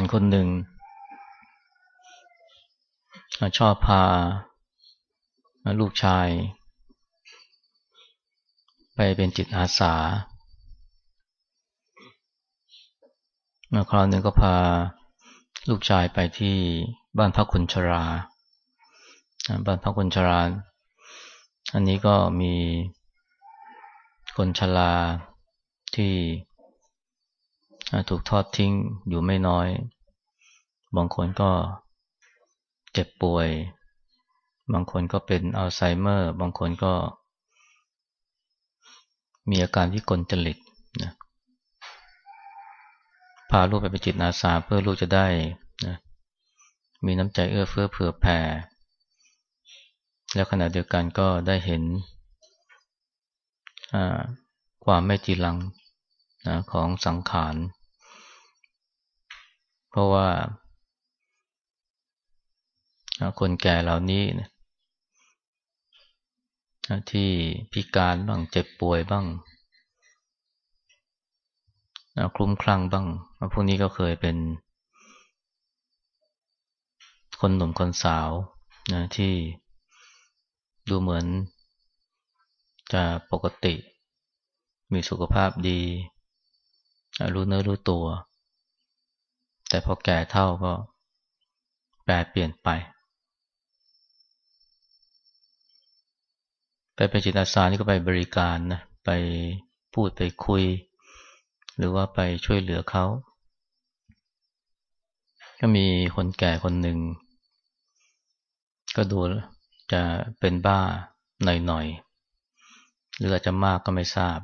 ารคนหนึ่ง ชอบพาลูกชาย ไปเป็นจิตอาสาคราวหนึ่งก็พาลูกชายไปที่บ้านพักคนชรา บ้านพักคนชรา อันนี้ก็มีคนชราที่ ถูกทอดทิ้งอยู่ไม่น้อย บางคนก็เจ็บป่วย บางคนก็เป็นอัลไซเมอร์ บางคนก็ มีอาการที่กลจริตนะพาลูกไปเป็นจิตอาสาเพื่อลูกจะได้นะมีน้ำใจเอื้อเฟื้อเผื่อแผ่ แล้วขณะเดียวกันก็ได้เห็นความไม่จีรังนะของสังขาร เพราะว่า คนแก่เหล่านี้นะที่พิการบ้างเจ็บป่วยบ้างคลุ้มคลั่งบ้างพวกนี้ก็เคยเป็น คนหนุ่มคนสาวนะที่ดูเหมือน จะปกติ มีสุขภาพดี รู้เนื้อรู้ตัว แต่พอแก่เท่าก็แปรเปลี่ยนไป ไปเป็นจิตอาสานี่ก็ไปบริการนะไปพูดไปคุย หรือว่าไปช่วยเหลือเขาก็มีคนแก่คนหนึ่ง ก็ดูจะเป็นบ้าหน่อยๆ หรืออาจจะมากก็ไม่ทราบ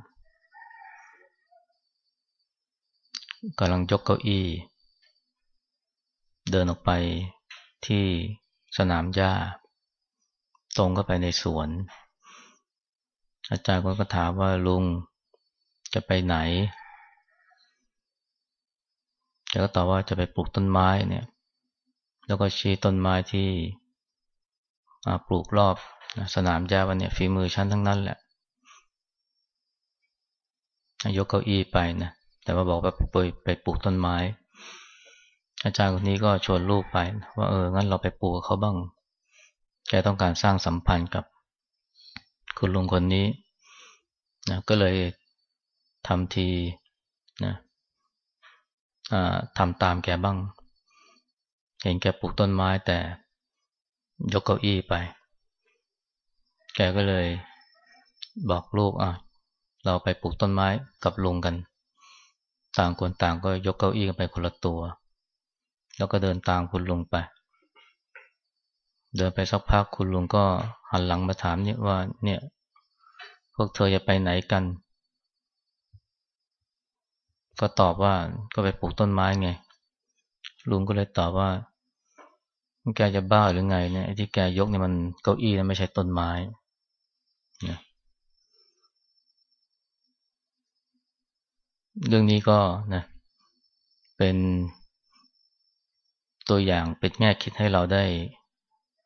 กำลังยกเก้าอี้ เดินออกไปที่สนามหญ้า ตรงเข้าไปในสวน อาจารย์ก็ถามว่าลุงจะไปไหนแกก็ตอบว่าจะไปปลูกต้นไม้เนี่ย แล้วก็ชี้ต้นไม้ที่ปลูกรอบสนามหญ้าวันเนี่ยฝีมือชั้นทั้งนั้นแหละยกเก้าอี้ไปนะแต่ว่าบอกว่าไปไปปลูกต้นไม้ อาจารย์คนนี้ก็ชวนลูกไป ว่าเอองั้นเราไปปลูกเขาบ้าง แกต้องการสร้างสัมพันธ์กับ คุณลุงคนนี้นะก็เลยทำทีนะทำตามแกบ้าง เห็นแกปลูกต้นไม้แต่ยกเก้าอี้ไป แกก็เลยบอกลูกอะ เราไปปลูกต้นไม้กับลุงกัน ต่างคนต่างก็ยกเก้าอี้กันไปคนละตัว แล้วก็เดินตามคุณลุงไป เดินไปสักพักคุณลุงก็หันหลังมาถามเนี่ยว่า เนี่ย พวกเธอจะไปไหนกัน ก็ตอบว่าก็ไปปลูกต้นไม้ไง ลุงก็เลยตอบว่า แกจะบ้าหรือไงเนี่ยที่แกยกเนี่ยมันเก้าอี้นะไม่ใช่ต้นไม้นะเรื่องนี้ก็นะเป็น ตัวอย่างเป็นแง่คิดให้เราได้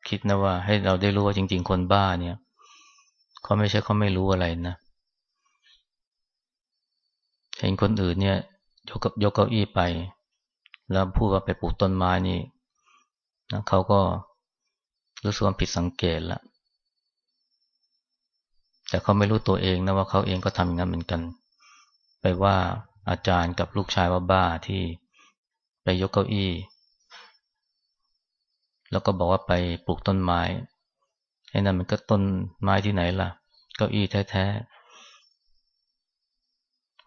คิดนะว่า ให้เราได้รู้ว่าจริง ๆ คนบ้าเนี่ยเขาไม่ใช่เขาไม่รู้อะไรนะเห็นคนอื่นเนี่ย ยกยกเก้าอี้ไป แล้วพูดว่าไปปลูกต้นไม้นี่นะเขาก็รู้สึกว่าผิดสังเกตล้วแต่เขาไม่รู้ตัวเองนะว่าเขาเองก็ทำอย่างนั้นเหมือนกัน ไปว่าอาจารย์กับลูกชายว่าบ้าที่ไปยกเก้าอี้ แล้วก็บอกว่าไปปลูกต้นไม้ไอ้นั่นมันก็ต้นไม้ที่ไหนล่ะ เก้าอี้แท้ๆ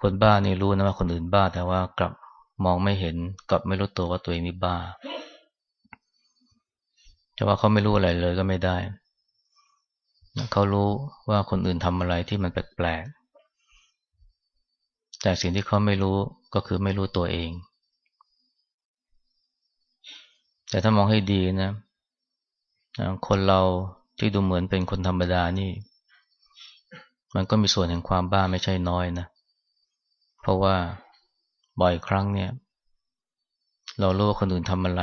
คนบ้านี่รู้นะว่าคนอื่นบ้าแต่ว่ากลับมองไม่เห็นกลับไม่รู้ตัวว่าตัวเองนี่บ้าจะว่าเขาไม่รู้อะไรเลยก็ไม่ได้ เขารู้ว่าคนอื่นทำอะไรที่มันแปลกๆแต่สิ่งที่เขาไม่รู้ก็คือไม่รู้ตัวเอง แต่ถ้ามองให้ดีนะ คนเราที่ดูเหมือนเป็นคนธรรมดานี่ มันก็มีส่วนแห่งความบ้าไม่ใช่น้อยนะ เพราะว่าบ่อยครั้งเนี่ย เรารู้ว่าคนอื่นทำอะไร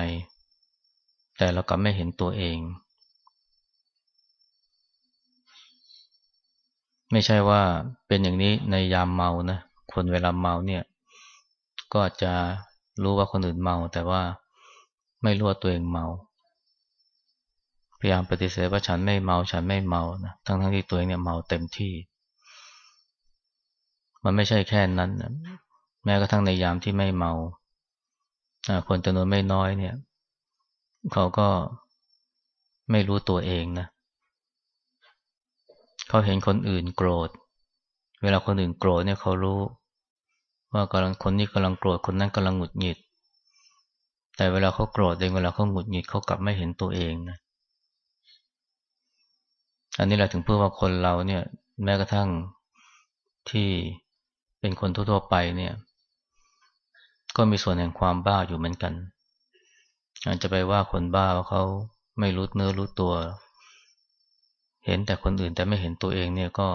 แต่เรากลับไม่เห็นตัวเอง ไม่ใช่ว่าเป็นอย่างนี้ในยามเมานะ คนเวลาเมาเนี่ย ก็จะรู้ว่าคนอื่นเมาแต่ว่า ไม่รู้ว่าตัวเองเมา พยายามปฏิเสธว่าฉันไม่เมา ฉันไม่เมานะทั้งทั้งที่ตัวเองเนี่ยเมาเต็มที่ มันไม่ใช่แค่นั้นนะแม้กระทั่งในยามที่ไม่เมาคนจำนวนไม่น้อยเนี่ย เขาก็ไม่รู้ตัวเองนะ เขาเห็นคนอื่นโกรธ เวลาคนอื่นโกรธเนี่ยเขารู้ ว่ากำลังคนนี้กำลังโกรธคนนั้นกำลังหงุดหงิด แต่เวลาเขาโกรธเองเวลาเขาหงุดหงิดเขากลับไม่เห็นตัวเองนะอันนี้แหละถึงเพื่อว่าคนเราเนี่ย แม้กระทั่งที่เป็นคนทั่วๆไปเนี่ย ก็มีส่วนแห่งความบ้าอยู่เหมือนกันอาจจะไปว่าคนบ้าว่าเขาไม่รู้เนื้อรู้ตัว เห็นแต่คนอื่นแต่ไม่เห็นตัวเองเนี่ยก็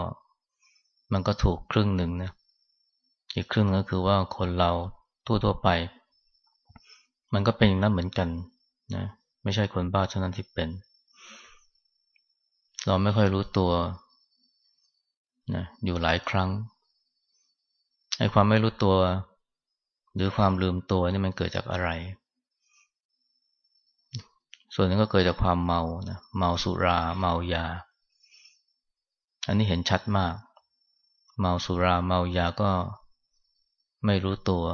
มันก็ถูกครึ่งหนึ่งนะอีกครึ่งก็คือว่าคนเราทั่วๆไป มันก็เป็นอย่างนั้นเหมือนกันนะไม่ใช่คนบ้าเท่านั้นที่เป็น เราไม่ค่อยรู้ตัวนะอยู่หลายครั้งไอ้ความไม่รู้ตัว หรือความลืมตัวนี่มันเกิดจากอะไร ส่วนนึงก็เกิดจากความเมานะเมาสุรา เมายา อันนี้เห็นชัดมาก เมาสุราเมายาก็ไม่รู้ตัว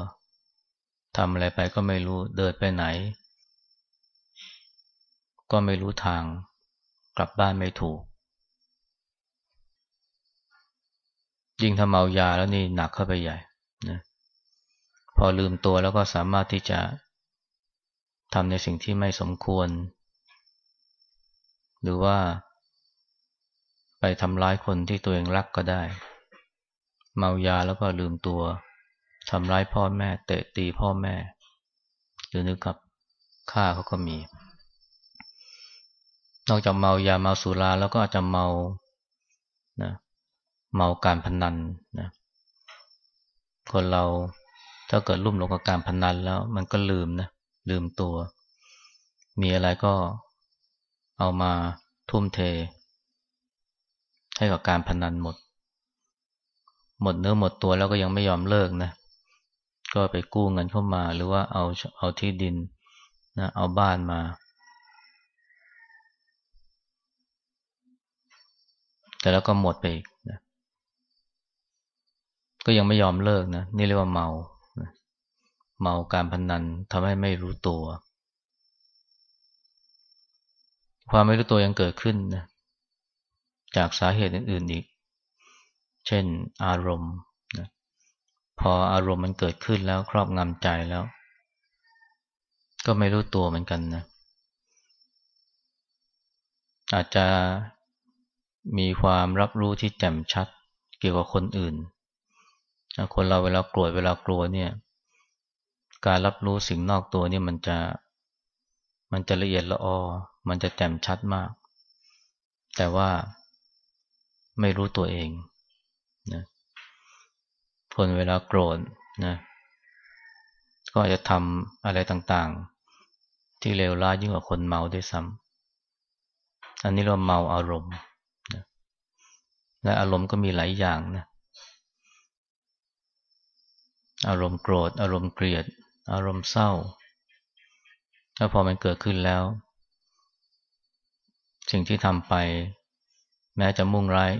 ทำอะไรไปก็ไม่รู้เดินไปไหน ก็ไม่รู้ทางกลับบ้านไม่ถูก ยิ่งถ้าเมายาแล้วนี่หนักเข้าไปใหญ่นะพอลืมตัวแล้วก็สามารถที่จะทำในสิ่งที่ไม่สมควร หรือว่า ไปทำร้ายคนที่ตัวเองรักก็ได้ เมายาแล้วก็ลืมตัว ทำร้ายพ่อแม่ เตะตีพ่อแม่ หรือนึกกับฆ่าเขาก็มี นอกจากเมายาเมาสุราแล้วก็อาจจะเมานะเมาการพนันนะคนเราถ้าเกิดลุ่มหลงกับการพนันแล้ว มันก็ลืมนะลืมตัว มีอะไรก็เอามาทุ่มเท ให้กับการพนันหมด หมดเนื้อหมดตัวแล้วก็ยังไม่ยอมเลิกนะ ก็ไปกู้เงินเข้ามา หรือว่าเอาเอาที่ดินนะเอาบ้านมา แต่แล้วก็หมดไปอีกนะก็ยังไม่ยอมเลิกนะ นี่เรียกว่าเมาเมาการพนนันทำให้ไม่รู้ตัว ความไม่รู้ตัวยังเกิดขึ้นนะจากสาเหตุอื่นๆอีก เช่นอารมณ์ พออารมณ์มันเกิดขึ้นแล้วครอบงำใจแล้ว ก็ไม่รู้ตัวเหมือนกันนะ อาจจะมีความรับรู้ที่แจ่มชัดเกี่ยวกับคนอื่น คนเราเวลาโกรธเวลากลัวเนี่ย การรับรู้สิ่งนอกตัวเนี่ยมันจะมันจะละเอียดละออ มันจะแจ่มชัดมาก แต่ว่าไม่รู้ตัวเองนะ คนเวลาโกรธนะก็อาจจะทำอะไรต่างๆ ที่เลวร้ายยิ่งกว่าคนเมาด้วยซ้ำอันนี้เราเมาอารมณ์นะและอารมณ์ก็มีหลายอย่างนะอารมณ์โกรธ อารมณ์เกลียด อารมณ์เศร้าแล้วพอมันเกิดขึ้นแล้ว สิ่งที่ทำไป แม้จะมุ่งร้าย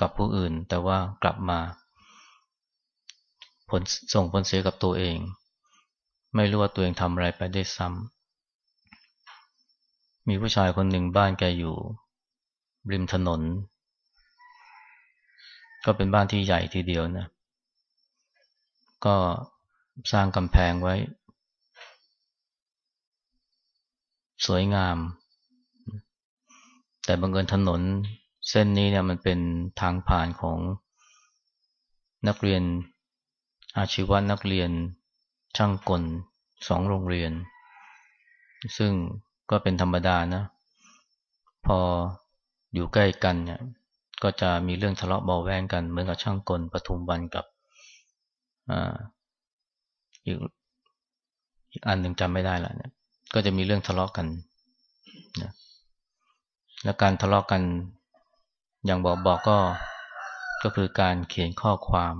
กับผู้อื่น แต่ว่ากลับมา ผลส่งผลเสียกับตัวเอง ไม่รู้ว่าตัวเองทำอะไรไปได้ซ้ำมีผู้ชายคนหนึ่งบ้านแกอยู่ ริมถนน ก็เป็นบ้านที่ใหญ่ทีเดียวนะ ก็สร้างกำแพงไว้ สวยงาม แต่บังเอิญถนนเส้นนี้เนี่ยมันเป็นทางผ่านของนักเรียน อาชีวะนักเรียนช่างกลสองโรงเรียน ซึ่งก็เป็นธรรมดานะ พออยู่ใกล้กันเนี่ย ก็จะมีเรื่องทะเลาะเบาแวงกัน เหมือนกับช่างกลปทุมวันกับอีกอีกอันหนึ่งจำไม่ได้ละเนี่ย ก็จะมีเรื่องทะเลาะกันนะและการทะเลาะกันอย่างบอกบอกก็ก็คือการเขียนข้อความ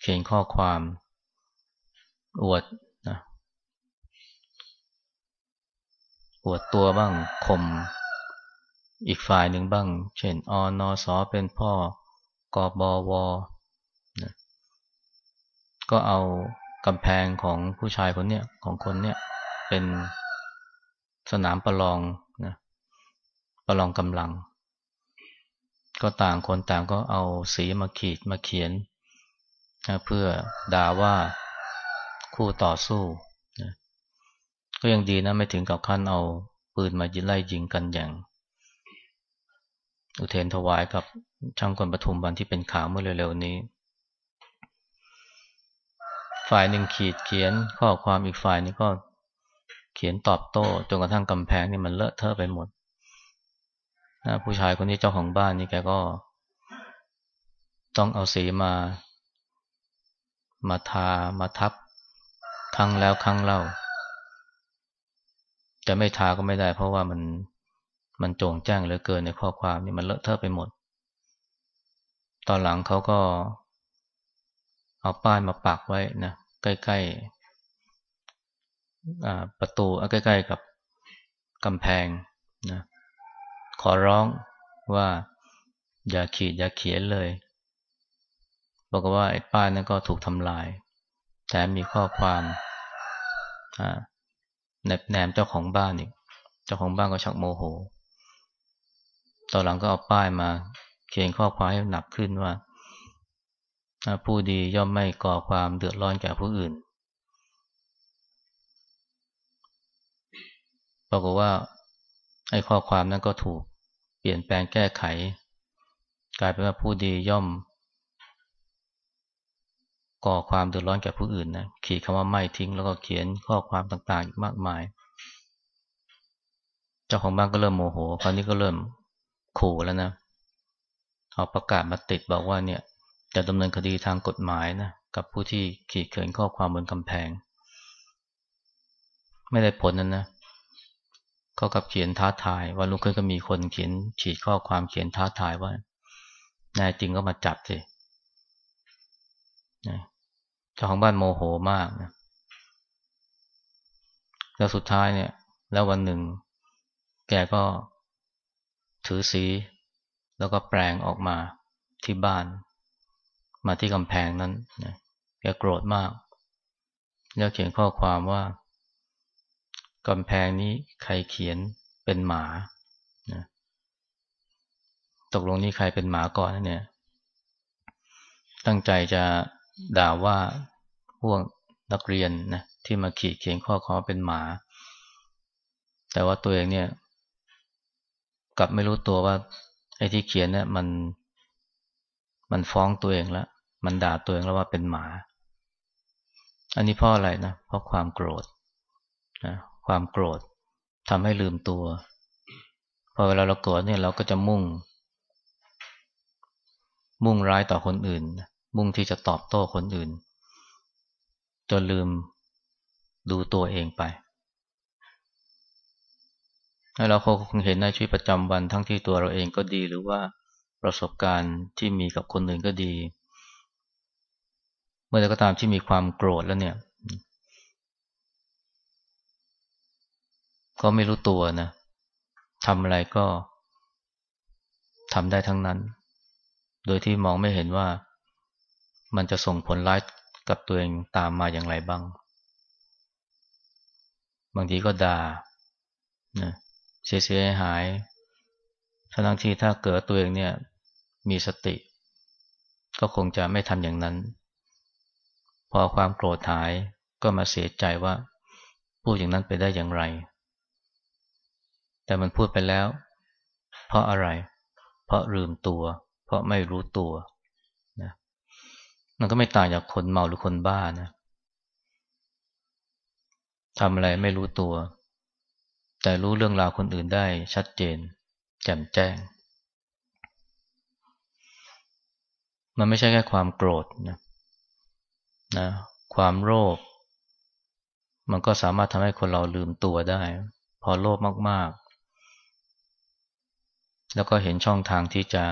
เขียนข้อความอวดนะอวดตัวบ้างข่มอีกฝ่ายหนึ่งบ้าง เช่นอนอสอเป็นพ่อกอบวนะก็เอากำแพงของผู้ชายคนเนี้ยของคนเนี้ยเป็นสนามประลองนะประลองกำลัง ก็ต่างคนต่างก็เอาสีมาขีดมาเขียน นะเพื่อด่าว่าคู่ต่อสู้นะก็ยังดีนะไม่ถึงกับขั้นเอาปืนมายิงไล่ยิงกันอย่าง อุเทนถวายกับช่างกลปทุมวันที่เป็นข่าวเมื่อเร็วๆนี้ ฝ่ายหนึ่งขีดเขียนข้อความอีกฝ่ายนึงก็เขียนตอบโต้จนกระทั่งกำแพงนี่มันเลอะเทอะไปหมดนะผู้ชายคนนี้เจ้าของบ้านนี่แกก็ ต้องเอาสีมา มาทามาทับครั้งแล้วครั้งเล่า จะไม่ทาก็ไม่ได้ เพราะว่ามันมันโจงแจ้งเหลือเกินในข้อความนี่มันเลอะเทอะไปหมด ตอนหลังเขาก็เอาป้ายมาปักไว้นะใกล้ๆประตูใกล้ๆกับกำแพงนะขอร้องว่าอย่าขีดอย่าเขียนเลย บอกว่าไอ้ป้ายนั้นก็ถูกทำลาย แต่มีข้อความแนบแนมเจ้าของบ้านอีก เจ้าของบ้านก็ชักโมโห ตอนหลังก็เอาป้ายมา เขียนข้อความให้หนักขึ้นว่า ผู้ดีย่อมไม่ก่อความเดือดร้อนแก่ผู้อื่นปรากฏว่าไอ้ข้อความนั้นก็ถูกเปลี่ยนแปลงแก้ไข กลายเป็นว่าผู้ดีย่อม ก่อความเดือดร้อนแก่ผู้อื่นนะขีดคำว่าไม่ทิ้ง แล้วก็เขียนข้อความต่างๆ มากมาย เจ้าของบ้านก็เริ่มโมโหคราวนี้ก็เริ่มขู่แล้วนะเอาประกาศมาติดบอกว่าเนี่ยจะดำเนินคดีทางกฎหมายนะกับผู้ที่ขีดเขียนข้อความบนกำแพง ไม่ได้ผลนั้นนะเขากับเขียนท้าทาย ว่าลุกขึ้นก็มีคนเขียนขีดข้อความเขียนท้าทายว่า นายจริงก็มาจับสิ เจ้าของบ้านโมโหมากนะแล้วสุดท้ายเนี่ย แล้ววันหนึ่ง แกก็ถือสี แล้วก็แปลงออกมาที่บ้าน มาที่กำแพงนั้นนะแกโกรธมาก แล้วเขียนข้อความว่ากำแพงนี้ใครเขียนเป็นหมานะตกลงนี่ใครเป็นหมาก่อนเนี่ย ตั้งใจจะ ด่าว่าพวกนักเรียนนะที่มาขีดเขียนข้อความเป็นหมา แต่ว่าตัวเองเนี่ยกลับไม่รู้ตัวว่าไอ้ที่เขียนเนี่ยมันมันฟ้องตัวเองแล้วมันด่าตัวเองแล้วว่าเป็นหมา อันนี้เพราะอะไรนะเพราะความโกรธนะความโกรธทำให้ลืมตัวพอเวลาเราโกรธเนี่ยเราก็จะมุ่ง มุ่งร้ายต่อคนอื่น มุ่งที่จะตอบโต้คนอื่น จนลืมดูตัวเองไปเราคงเห็นในชีวิตประจำวันทั้งที่ตัวเราเองก็ดี หรือว่าประสบการณ์ที่มีกับคนอื่นก็ดี เมื่อใดก็ตามที่มีความโกรธแล้วเนี่ย ก็ไม่รู้ตัวนะทำอะไรก็ทำได้ทั้งนั้น โดยที่มองไม่เห็นว่า มันจะส่งผลร้ายกับตัวเองตามมาอย่างไรบ้าง บางทีก็ด่านะเสียเสียหายทั้งที่ถ้าเกิดตัวเองเนี่ยมีสติ ก็คงจะไม่ทำอย่างนั้น พอความโกรธหายก็มาเสียใจว่า พูดอย่างนั้นไปได้อย่างไร แต่มันพูดไปแล้ว เพราะอะไร เพราะลืมตัว เพราะไม่รู้ตัว มันก็ไม่ต่างจากคนเมาหรือคนบ้านะทำอะไรไม่รู้ตัว แต่รู้เรื่องราวคนอื่นได้ชัดเจน แจ่มแจ้ง มันไม่ใช่แค่ความโกรธนะนะความโลภมันก็สามารถทำให้คนเราลืมตัวได้ พอโลภมากๆ แล้วก็เห็นช่องทางที่จะ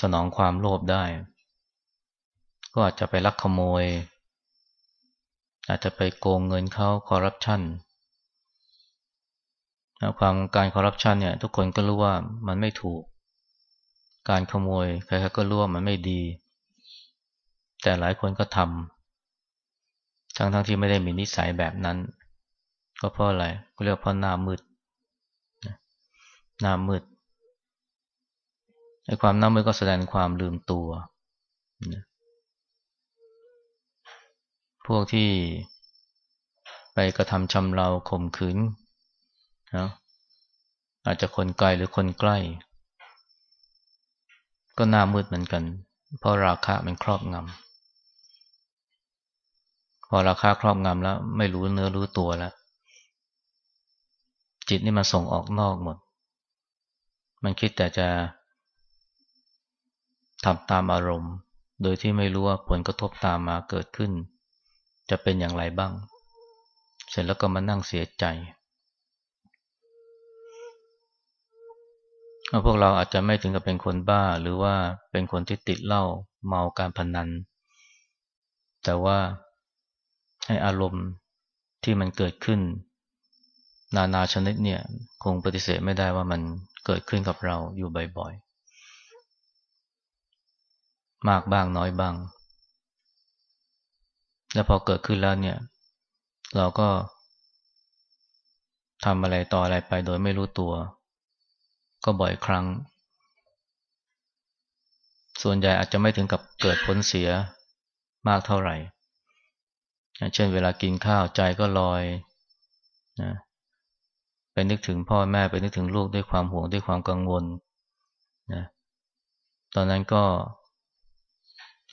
สนองความโลภได้ ก็อาจจะไปลักขโมย อาจจะไปโกงเงินเขาคอร์รัปชันความการคอร์รัปชันเนี่ยทุกคนก็รู้ว่ามันไม่ถูก การขโมยใครๆก็รู้ว่ามันไม่ดี แต่หลายคนก็ทำทั้งๆทที่ไม่ได้มีนิสัยแบบนั้น ก็เพราะอะไรก็เรียกเพราะหน้ามืดหน้ามืดไอ้ความหน้ามืดก็แสดงความลืมตัว พวกที่ไปกระทำชำเราข่มขืนนะอาจจะคนไกลหรือคนใกล้ ก็หน้ามืดเหมือนกัน เพราะราคะมันครอบงำพอราคาครอบงำแล้ว ไม่รู้เนื้อรู้ตัวแล้ว จิตนี่มันส่งออกนอกหมด มันคิดแต่จะทำตามอารมณ์ โดยที่ไม่รู้ว่าผลกระทบตามมาเกิดขึ้น จะเป็นอย่างไรบ้าง เสร็จแล้วก็มานั่งเสียใจพวกเราอาจจะไม่ถึงกับเป็นคนบ้าหรือว่าเป็นคนที่ติดเหล้าเมาการพนัน แต่ว่าให้อารมณ์ที่มันเกิดขึ้น นานาชนิดเนี่ยคงปฏิเสธไม่ได้ว่ามันเกิดขึ้นกับเราอยู่บ่อยๆ มากบ้างน้อยบ้าง แล้วพอเกิดขึ้นแล้วเนี่ย เราก็ทำอะไรต่ออะไรไปโดยไม่รู้ตัว ก็บ่อยครั้ง ส่วนใหญ่อาจจะไม่ถึงกับเกิดผลเสียมากเท่าไหร่ เช่นเวลากินข้าวใจก็ลอยนะไปนึกถึงพ่อแม่ไปนึกถึงลูกด้วยความห่วงด้วยความกังวลนะตอนนั้นก็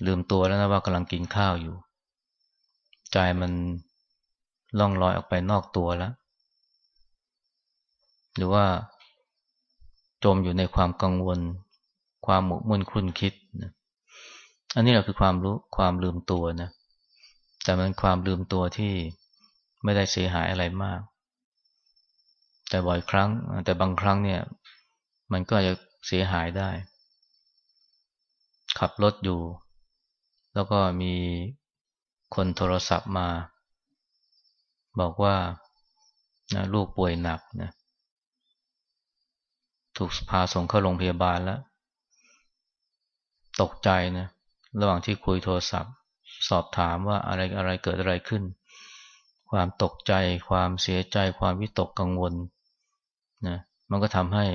ลืมตัวแล้วนะว่ากำลังกินข้าวอยู่ ใจมันล่องลอยออกไปนอกตัวแล้ว หรือว่าจมอยู่ในความกังวล ความหมกมุ่นคุ้นคิดนะอันนี้แหละคือความรู้ความลืมตัวนะ แต่มันความลืมตัวที่ไม่ได้เสียหายอะไรมาก แต่บ่อยครั้ง แต่บางครั้งเนี่ย มันก็จะเสียหายได้ ขับรถอยู่ แล้วก็มี คนโทรศัพท์มา บอกว่านะลูกป่วยหนักนะถูกพาส่งเข้าโรงพยาบาลแล้ว ตกใจนะระหว่างที่คุยโทรศัพท์ สอบถามว่าอะไรอะไรเกิดอะไรขึ้น ความตกใจ ความเสียใจ ความวิตกกังวลนะมันก็ทำให้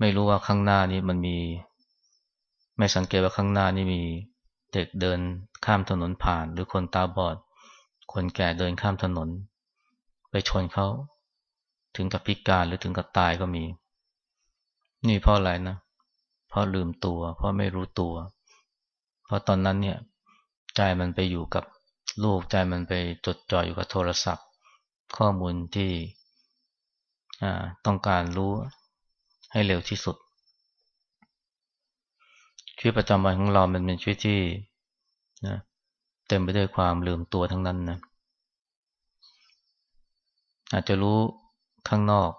ไม่รู้ว่าข้างหน้านี้มันมี ไม่สังเกตว่าข้างหน้านี่มี เด็กเดินข้ามถนนผ่าน หรือคนตาบอด คนแก่เดินข้ามถนน ไปชนเขาถึงกับพิการหรือถึงกับตายก็มี นี่เพราะอะไรนะเพราะลืมตัว เพราะไม่รู้ตัว เพราะตอนนั้นเนี่ยใจมันไปอยู่กับลูกใจมันไปจดจ่ออยู่กับโทรศัพท์ ข้อมูลที่ต้องการรู้ให้เร็วที่สุด ชีวิตประจำวันของเรามันเป็นชีวิตที่นะเต็มไปด้วยความลืมตัวทั้งนั้นนะอาจจะรู้ข้างนอก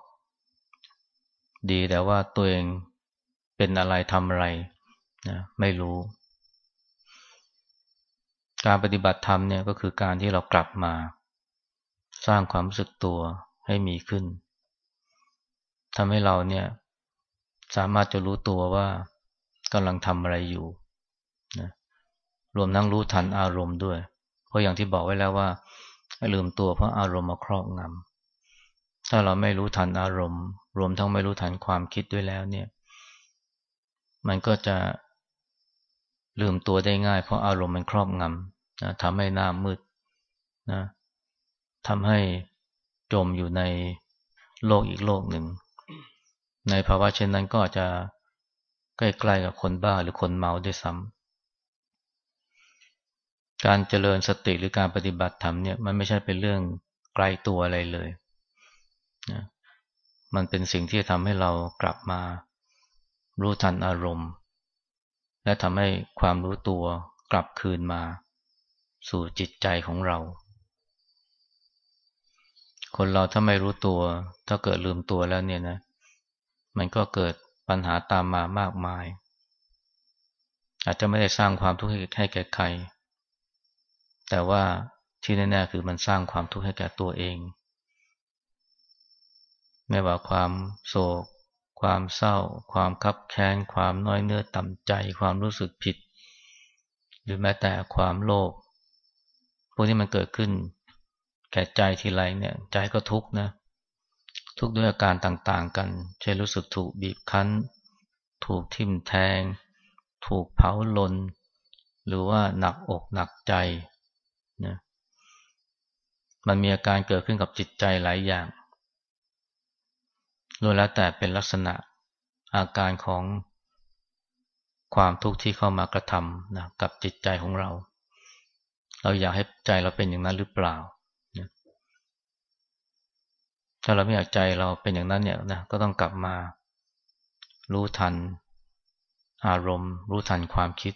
ดีแต่ว่าตัวเองเป็นอะไรทำอะไรนะไม่รู้ การปฏิบัติธรรมเนี่ยก็คือการที่เรากลับมา สร้างความรู้สึกตัวให้มีขึ้นทำให้เราเนี่ย สามารถจะรู้ตัวว่า กำลังทำอะไรอยู่นะรวมทั้งรู้ทันอารมณ์ด้วย เพราะอย่างที่บอกไว้แล้วว่าลืมตัวเพราะอารมณ์มาครอบงำถ้าเราไม่รู้ทันอารมณ์ รวมทั้งไม่รู้ทันความคิดด้วยแล้วเนี่ย มันก็จะลืมตัวได้ง่าย เพราะอารมณ์มันครอบงำนะทำให้หน้ามืดนะทำให้จมอยู่ในโลกอีกโลกหนึ่ง ในภาวะเช่นนั้นก็จะ ใกล้ๆกับคนบ้าหรือคนเมาด้วยซ้ำการเจริญสติหรือการปฏิบัติธรรมเนี่ยมันไม่ใช่เป็นเรื่องไกลตัวอะไรเลยนะมันเป็นสิ่งที่ทำให้เรากลับมารู้ทันอารมณ์ และทำให้ความรู้ตัวกลับคืนมา สู่จิตใจของเรา คนเราถ้าไม่รู้ตัว ถ้าเกิดลืมตัวแล้วเนี่ยนะ มันก็เกิด ปัญหาตามมามากมาย อาจจะไม่ได้สร้างความทุกข์ให้แก่ใคร แต่ว่าที่แน่ๆคือมันสร้างความทุกข์ให้แก่ตัวเอง ไม่ว่าความโศก ความเศร้า ความคับแค้น ความน้อยเนื้อต่ำใจ ความรู้สึกผิด หรือแม้แต่ความโลภ พวกนี้มันเกิดขึ้น แก่ใจทีไรเนี่ย ใจก็ทุกข์นะ ทุกด้วยอาการต่างๆกัน เช่นรู้สึกถูกบีบคั้น ถูกทิ่มแทง ถูกเผาลน หรือว่าหนักอกหนักใจนะมันมีอาการเกิดขึ้นกับจิตใจหลายอย่างล้วนแล้วแต่เป็นลักษณะอาการของความทุกข์ที่เข้ามากระทำนะกับจิตใจของเรา เราอยากให้ใจเราเป็นอย่างนั้นหรือเปล่า ถ้าเราไม่อยากใจเราเป็นอย่างนั้นเนี่ยนะก็ต้องกลับมา รู้ทัน อารมณ์ รู้ทันความคิด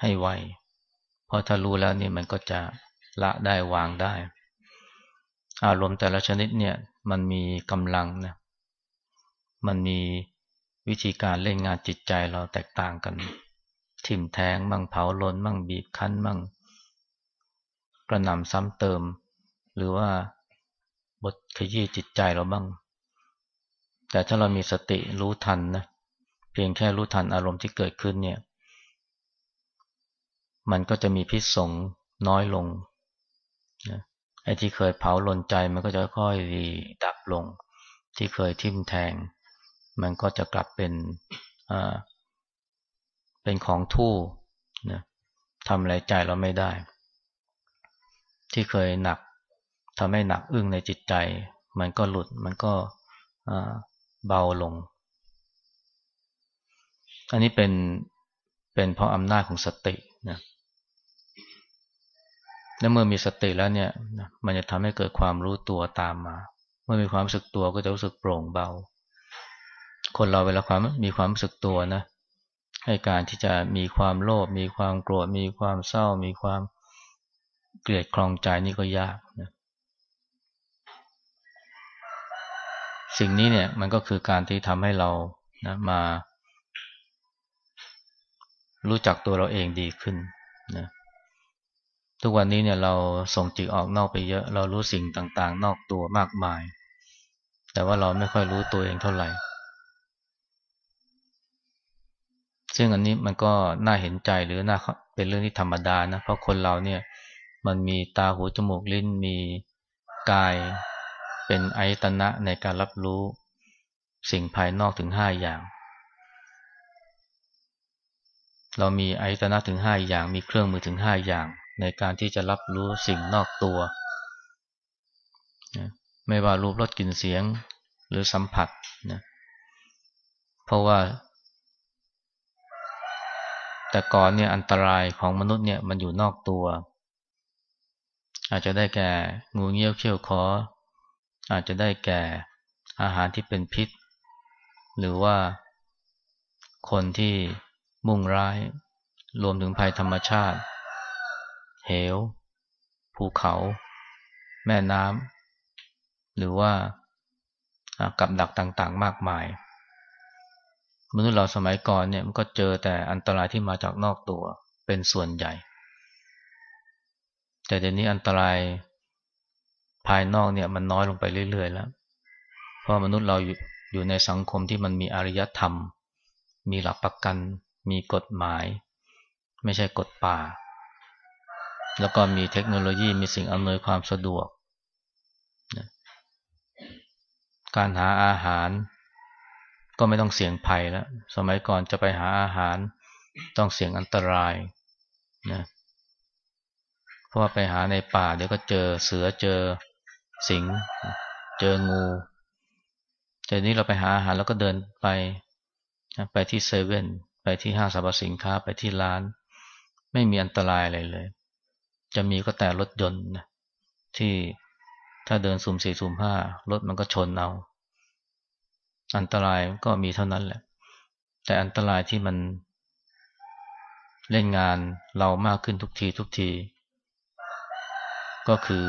ให้ไวเพราะถ้ารู้แล้วนี่มันก็จะละได้วางได้ อารมณ์แต่ละชนิดเนี่ยมันมีกำลังนะมันมีวิธีการเล่นงานจิตใจเราแตกต่างกัน ทิ่มแทงมั่งเผาลนมั่งบีบคั้นมั่ง กระหน่ำซ้ำเติม หรือว่า บทขยี้จิตใจเราบ้าง แต่ถ้าเรามีสติรู้ทันนะเพียงแค่รู้ทันอารมณ์ที่เกิดขึ้นเนี่ย มันก็จะมีพิษสงน้อยลงนะไอ้ที่เคยเผาลนใจมันก็จะค่อยดับลง ที่เคยทิ่มแทง มันก็จะกลับเป็นเป็นของทู่นะทำอะไรใจเราไม่ได้ ที่เคยหนัก ทำให้หนักอึ้งในจิตใจ มันก็หลุดมันก็เบาลง อันนี้เป็นเป็นเพราะอำนาจของสตินะและเมื่อมีสติแล้วเนี่ยมันจะทำให้เกิดความรู้ตัวตามมา เมื่อมีความรู้สึกตัวก็จะรู้สึกโปร่งเบา คนเราเวลาความมีความรู้สึกตัวนะให้การที่จะมีความโลภมีความโกรธมีความเศร้า มีความเกลียดคลองใจนี่ก็ยากนะ สิ่งนี้เนี่ยมันก็คือการที่ทำให้เรานะมา รู้จักตัวเราเองดีขึ้นนะทุกวันนี้เนี่ยเราส่งจิตออกนอกไปเยอะ เรารู้สิ่งต่างๆ นอกตัวมากมาย แต่ว่าเราไม่ค่อยรู้ตัวเองเท่าไหร่ ซึ่งอันนี้มันก็น่าเห็นใจหรือน่าเป็นเรื่องที่ธรรมดานะ เพราะคนเราเนี่ยมันมีตาหูจมูกลิ้นมีกาย เป็นอายตนะในการรับรู้สิ่งภายนอกถึงห้าอย่าง เรามีอายตนะถึงห้าอย่าง มีเครื่องมือถึงห้าอย่าง ในการที่จะรับรู้สิ่งนอกตัว ไม่ว่ารูปรสกลิ่นเสียงหรือสัมผัสนะเพราะว่า แต่ก่อนเนี่ยอันตรายของมนุษย์เนี่ยมันอยู่นอกตัว อาจจะได้แก่งูเงี้ยวเขี้ยวคอ อาจจะได้แก่อาหารที่เป็นพิษ หรือว่าคนที่มุ่งร้าย รวมถึงภัยธรรมชาติ เหว ภูเขา แม่น้ำหรือว่ากับดักต่างๆ มากมาย มนุษย์เราสมัยก่อนเนี่ยมันก็เจอแต่อันตรายที่มาจากนอกตัวเป็นส่วนใหญ่ แต่เดี๋ยวนี้อันตราย ภายนอกเนี่ยมันน้อยลงไปเรื่อยๆแล้ว เพราะมนุษย์เราอยู่ในสังคมที่มันมีอารยธรรม มีหลักประกัน มีกฎหมาย ไม่ใช่กฎป่า แล้วก็มีเทคโนโลยีมีสิ่งอำนวยความสะดวก การหาอาหาร ก็ไม่ต้องเสี่ยงภัยแล้ว สมัยก่อนจะไปหาอาหารต้องเสี่ยงอันตรายนะเพราะว่าไปหาในป่าเดี๋ยวก็เจอเสือเจอ สิง เจองูแต่นี้เราไปหาอาหารแล้วก็เดินไปไปที่เซเว่นไปที่ห้างสรรพสินค้าไปที่ร้าน ไม่มีอันตรายอะไรเลย จะมีก็แต่รถยนต์นะที่ถ้าเดินสุ่มสี่สุ่มห้ารถมันก็ชนเอา อันตรายก็มีเท่านั้นแหละ แต่อันตรายที่มันเล่นงานเรามากขึ้นทุกทีทุกที ก็คือ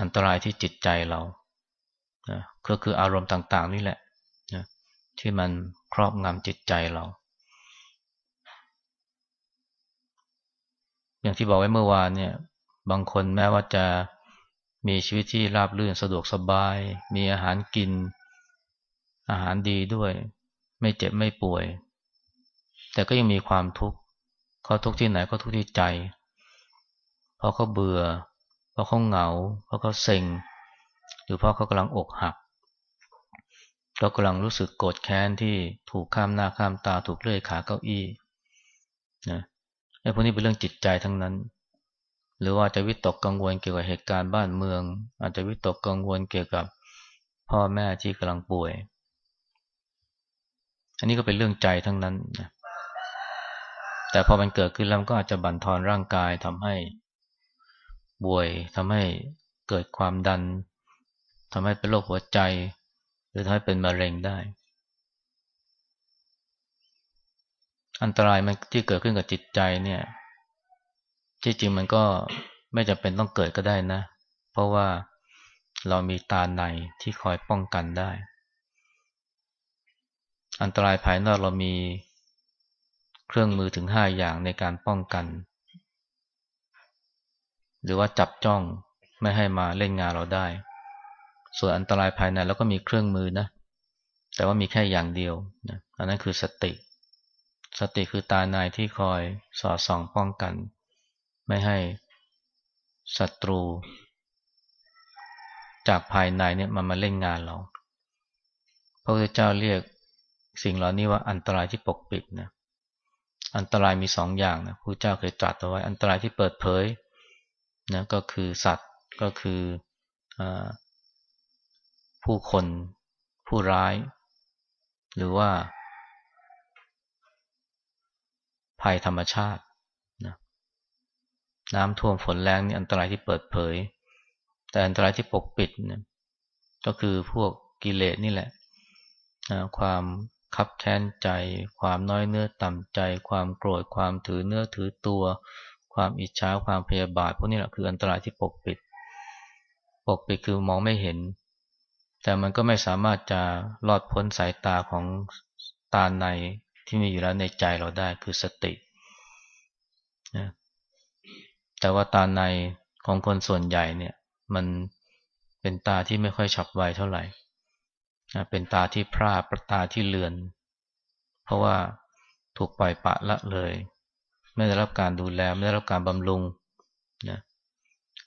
อันตรายที่จิตใจเรานะก็คืออารมณ์ต่าง ๆ นี่แหละนะที่มันครอบงำจิตใจเรา อย่างที่บอกไว้เมื่อวานเนี่ย บางคนแม้ว่าจะมีชีวิตที่ราบรื่นสะดวกสบาย มีอาหารกิน อาหารดีด้วย ไม่เจ็บไม่ป่วย แต่ก็ยังมีความทุกข์เขาทุกข์ที่ไหนก็ทุกข์ที่ใจ เพราะเขาเบื่อ เพราะเขาเหงา เพราะเขาเซ็ง หรือเพราะเขากำลังอกหักเรากำลังรู้สึกโกรธแค้นที่ถูกข้ามหน้าข้ามตาถูกเลื่อยขาเก้าอี้นะไอ้พวกนี้เป็นเรื่องจิตใจทั้งนั้น หรือว่าจะวิตกกังวลเกี่ยวกับเหตุการณ์บ้านเมือง อาจจะวิตกกังวลเกี่ยวกับพ่อแม่ที่กำลังป่วย อันนี้ก็เป็นเรื่องใจทั้งนั้นนะแต่พอมันเกิดขึ้นแล้วก็อาจจะบั่นทอนร่างกายทำให้ ป่วยทำให้เกิดความดันทำให้เป็นโรคหัวใจ หรือทำให้เป็นมะเร็งได้ อันตรายมันที่เกิดขึ้นกับจิตใจเนี่ยที่จริงมันก็ไม่จำเป็นต้องเกิดก็ได้นะ เพราะว่าเรามีตาในที่คอยป้องกันได้ อันตรายภายนอกเรามีเครื่องมือถึงห้าอย่างในการป้องกัน หรือว่าจับจ้องไม่ให้มาเล่นงานเราได้ ส่วนอันตรายภายในเราก็มีเครื่องมือนะ แต่ว่ามีแค่อย่างเดียวนะอันนั้นคือสติ สติคือตาในที่คอยสอดส่องป้องกัน ไม่ให้ศัตรู จากภายในเนี่ยมันมาเล่นงานเรา พระพุทธเจ้าเรียกสิ่งเหล่านี้ว่าอันตรายที่ปกปิดนะ อันตรายมีสองอย่างนะพระเจ้าเคยตรัสเอาไว้ อันตรายที่เปิดเผย นะก็คือสัตว์ก็คืออผู้คน ผู้ร้าย หรือว่า ภัยธรรมชาตินะน้ำท่วมฝนแรงนี่อันตรายที่เปิดเผย แต่อันตรายที่ปกปิดนะก็คือพวกกิเลสนี่แหละนะความคับแค้นใจ ความน้อยเนื้อต่ำใจ ความโกรธความถือเนื้อถือตัว ความอิจฉาความพยาบาทพวกนี้แหละคืออันตรายที่ปกปิด ปกปิดคือมองไม่เห็น แต่มันก็ไม่สามารถจะรอดพ้นสายตาของตาในที่มีอยู่แล้วในใจเราได้คือสตินะแต่ว่าตาในของคนส่วนใหญ่เนี่ย มันเป็นตาที่ไม่ค่อยฉับไวเท่าไหร่นะเป็นตาที่พร่าประตาที่เลือน เพราะว่าถูกปล่อยปะละเลย ไม่ได้รับการดูแล ไม่ได้รับการบำรุงนะ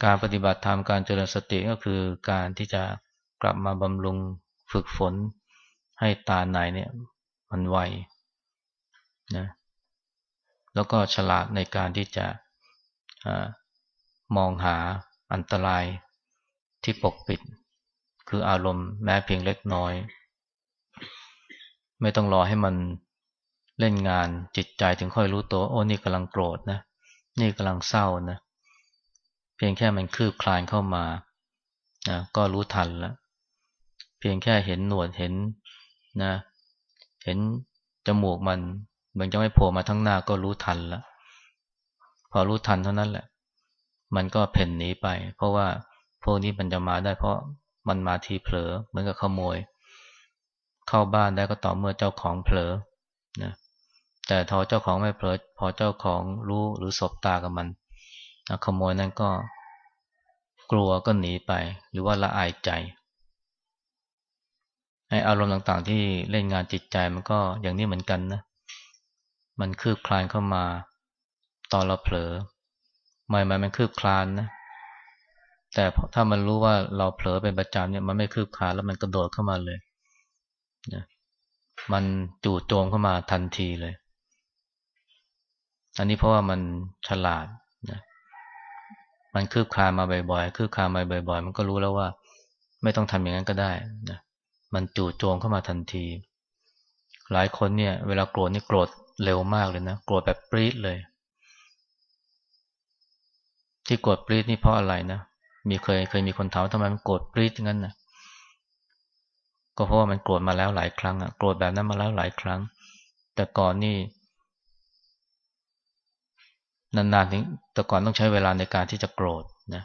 การปฏิบัติธรรมการเจริญสติก็คือการที่จะกลับมาบำรุงฝึกฝนให้ตาในเนี่ย มันไวนะแล้วก็ฉลาดในการที่จะอมองหาอันตรายที่ปกปิด คืออารมณ์แม้เพียงเล็กน้อย ไม่ต้องรอให้มัน เล่นงานจิตใจถึงค่อยรู้ตัวโอ้นี่กำลังโกรธนะ นี่กำลังเศร้านะ เพียงแค่มันคืบคลานเข้ามานะก็รู้ทันล้วเพียงแค่เห็นหนวดเห็นนะ เห็นจมูกมันมือนจะไม่โผล่มาทั้งหน้าก็รู้ทันล้วพอรู้ทันเท่านั้นแหละ มันก็เพ่นหนีไป เพราะว่าพวกนี้มันจะมาได้เพราะมันมาทีเผลอเหมือนกับขโมย เข้าบ้านได้ก็ต่อเมื่อเจ้าของเผลอนะ แต่ทอเจ้าของไม่เผลอพอเจ้าของรู้หรือสบตากับมันขโมยนั้นก็กลัวก็หนีไป หรือว่าละอายใจไออารมณ์ต่างๆ ที่เล่นงานจิตใจมันก็อย่างนี้เหมือนกันนะ มันคืบคลานเข้ามา ตอนเราเผลอใหม่ๆมันคืบคลานนะ แต่ถ้ามันรู้ว่าเราเผลอเป็นประจำเนี่ยมันไม่คืบคลานแล้วมันกระโดดเข้ามาเลยนะมันจู่โจมเข้ามาทันทีเลย อันนี้เพราะว่ามันฉลาดนะมันคืบคลานมาบ่อยๆคืบคลานมาบ่อยๆ มันก็รู้แล้วว่า ไม่ต้องทำอย่างนั้นก็ได้นะมันจู่โจมเข้ามาทันที หลายคนเนี่ย เวลาโกรธนี่โกรธเร็วมากเลยนะโกรธแบบปรี๊ดเลย ที่โกรธปรี๊ดนี่เพราะอะไรนะมีเคยเคยมีคนถามทำไมมันโกรธปรี๊ดงั้นนะก็เพราะว่ามันโกรธมาแล้วหลายครั้งอะโกรธแบบนั้นมาแล้วหลายครั้ง แต่ก่อนนี่ นานๆถึงแต่ก่อนต้องใช้เวลาในการที่จะโกรธนะ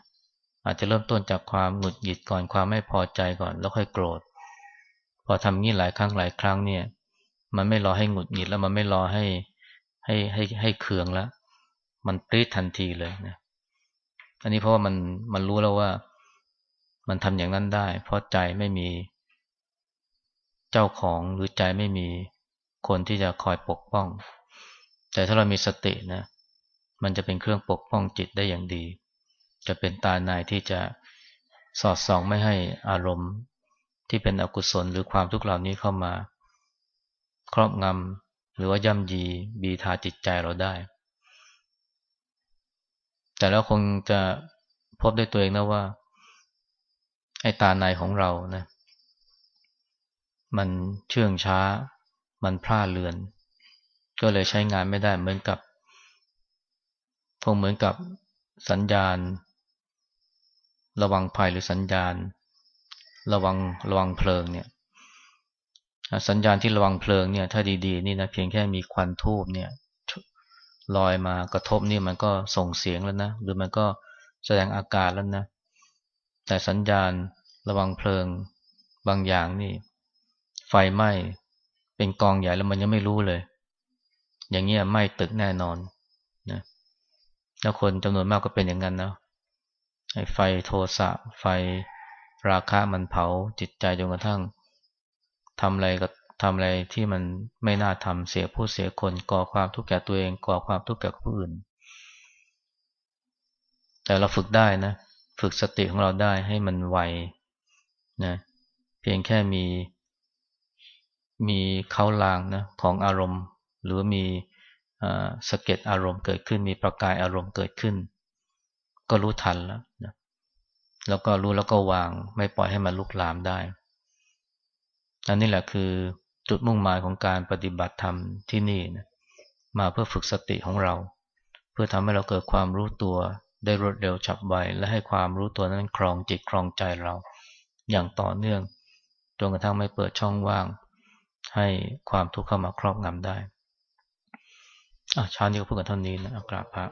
อาจจะเริ่มต้นจากความหงุดหงิดก่อนความไม่พอใจก่อน แล้วค่อยโกรธ พอทำงี้หลายครั้งหลายครั้งเนี่ย มันไม่รอให้หงุดหงิดแล้วมันไม่รอให้ให้ให้ให้เคืองแล้วมันปรีดทันทีเลยนะอันนี้เพราะว่ามันมันรู้แล้วว่า มันทำอย่างนั้นได้ เพราะใจไม่มี เจ้าของหรือใจไม่มีคนที่จะคอยปกป้อง แต่ถ้าเรามีสตินะ มันจะเป็นเครื่องปกป้องจิตได้อย่างดี จะเป็นตาในที่จะสอดส่องไม่ให้อารมณ์ที่เป็นอกุศลหรือความทุกข์เหล่านี้เข้ามา ครอบงำหรือว่าย่ำยีบีทาจิตใจเราได้ แต่เราคงจะพบด้วยตัวเองนะว่าไอ้ตาในของเรานะมันเชื่องช้า มันพลาดเลือน ก็เลยใช้งานไม่ได้เหมือนกับ คงเหมือนกับสัญญาณ ระวังภัยหรือสัญญาณ ระวังระวังเพลิงเนี่ย สัญญาณที่ระวังเพลิงเนี่ย ถ้าดีๆ นี่นะเพียงแค่มีควันทูบเนี่ยลอยมากระทบนี่มันก็ส่งเสียงแล้วนะหรือมันก็แสดงอาการแล้วนะแต่สัญญาณระวังเพลิงบางอย่างนี่ ไฟไหม้เป็นกองใหญ่แล้วมันยังไม่รู้เลย อย่างเงี้ยไหม้ตึกแน่นอน แล้วคนจำนวนมากก็เป็นอย่างนั้นนะไฟโทสะไฟราคะมันเผาจิตใจจนกระทั่งทำอะไรก็ทำอะไรที่มันไม่น่าทำเสียผู้เสียคนก่อความทุกข์แก่ตัวเองก่อความทุกข์แก่ผู้อื่น แต่เราฝึกได้นะ ฝึกสติของเราได้ให้มันไวนะเพียงแค่มีมีเขาลางนะของอารมณ์ หรือมี สเก็ตอารมณ์เกิดขึ้น มีประกายอารมณ์เกิดขึ้น ก็รู้ทันแล้วนะแล้วก็รู้แล้วก็วาง ไม่ปล่อยให้มันลุกลามได้อันนี้แหละคือจุดมุ่งหมายของการปฏิบัติธรรมที่นี่นะมาเพื่อฝึกสติของเรา เพื่อทำให้เราเกิดความรู้ตัวได้รวดเร็วฉับไวและให้ความรู้ตัวนั้นครองจิตครองใจเรา อย่างต่อเนื่องจนกระทั่งไม่เปิดช่องว่าง ให้ความทุกข์เข้ามาครอบงำได้ อาเช้านี้ก็พูดกันเท่านี้นะกราบพระ